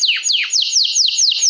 ケケケケケ。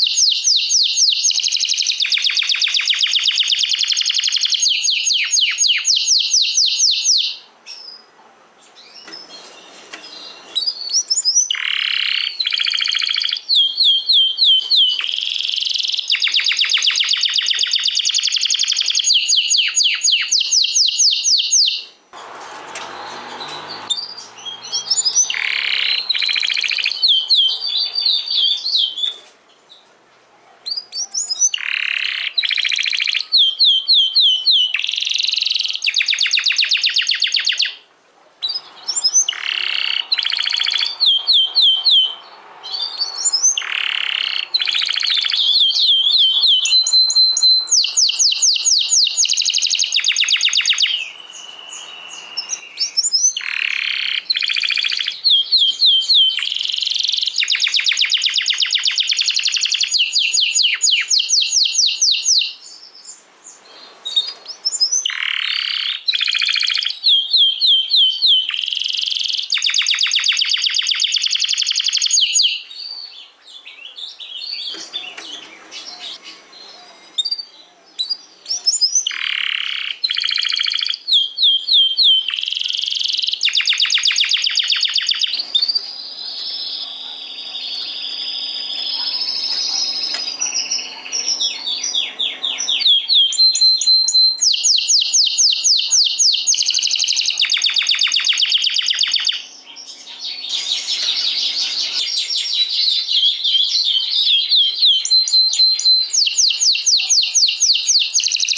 ちょっと。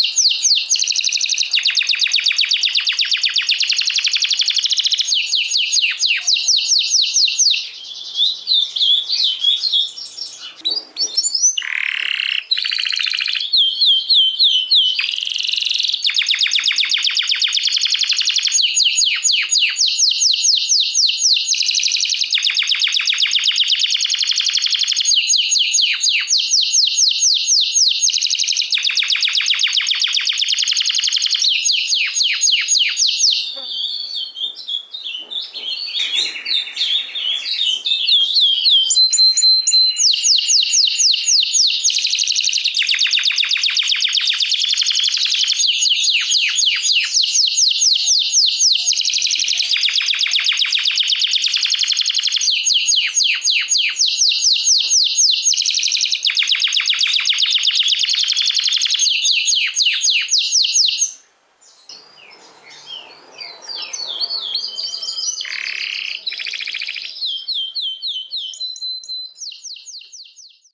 ちょっと。